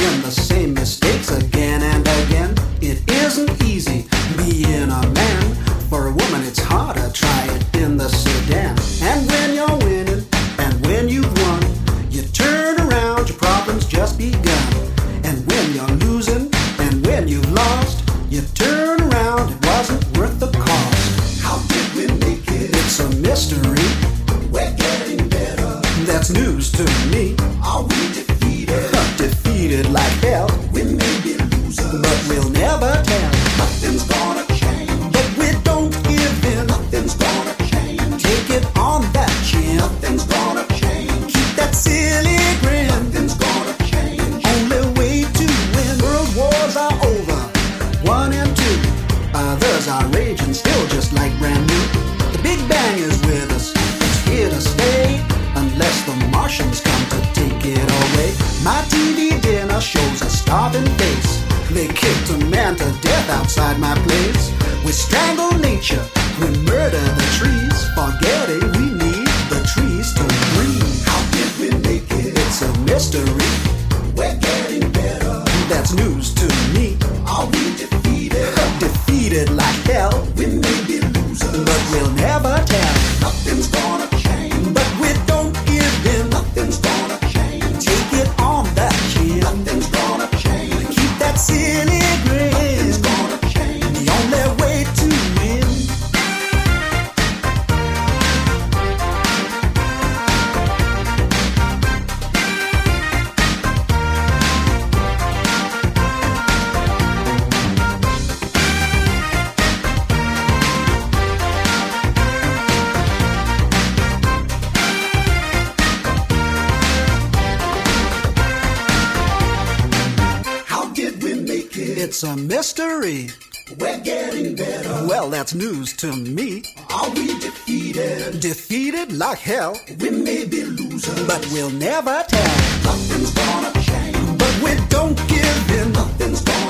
Making the same mistakes again and again. It isn't easy being a man. For a woman, it's harder. Try it in the sedan. And when you're winning, and when you've won, you turn around, your problems just begun. And when you're losing, and when you've lost, you turn around, it wasn't worth the cost. How did we make it? It's a mystery. We're getting better. That's news to me. Outside my place. We strangle nature. We murder the trees. Forgetting to me. Are we defeated? defeated like hell. We may be losers, but we'll never tell. It's a mystery. We're getting better. Well, that's news to me. Are we defeated? Defeated like hell. We may be losers, but we'll never tell. Nothing's gonna change, but we don't give in. Nothing's gonna